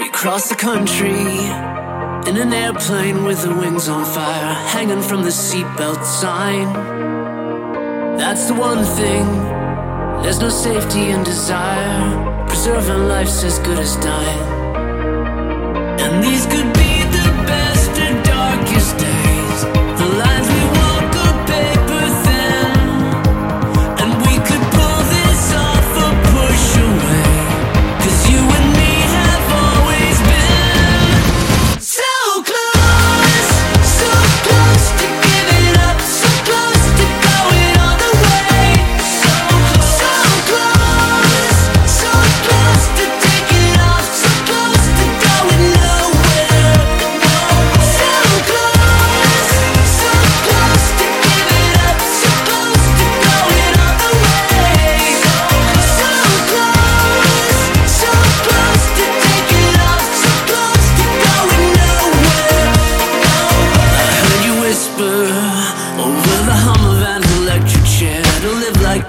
We cross the country in an airplane with the wings on fire, hanging from the seatbelt sign. That's the one thing, there's no safety in desire. Preserving life's as good as dying. And these good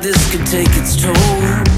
this could take its toll.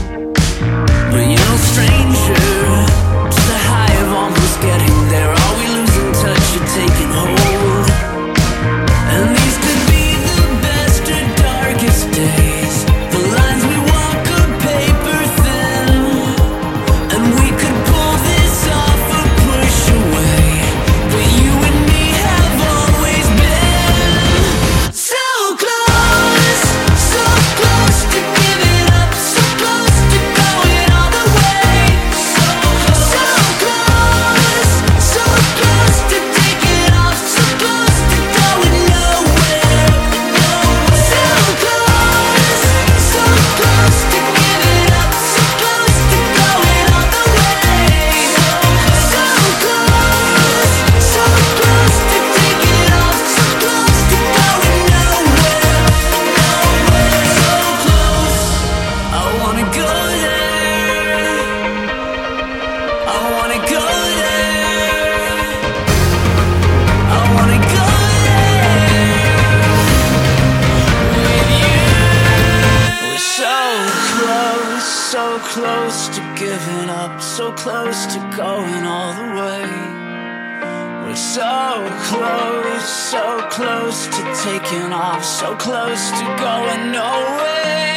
close to giving up, so close to going all the way. We're so close, so close to taking off, so close to going nowhere.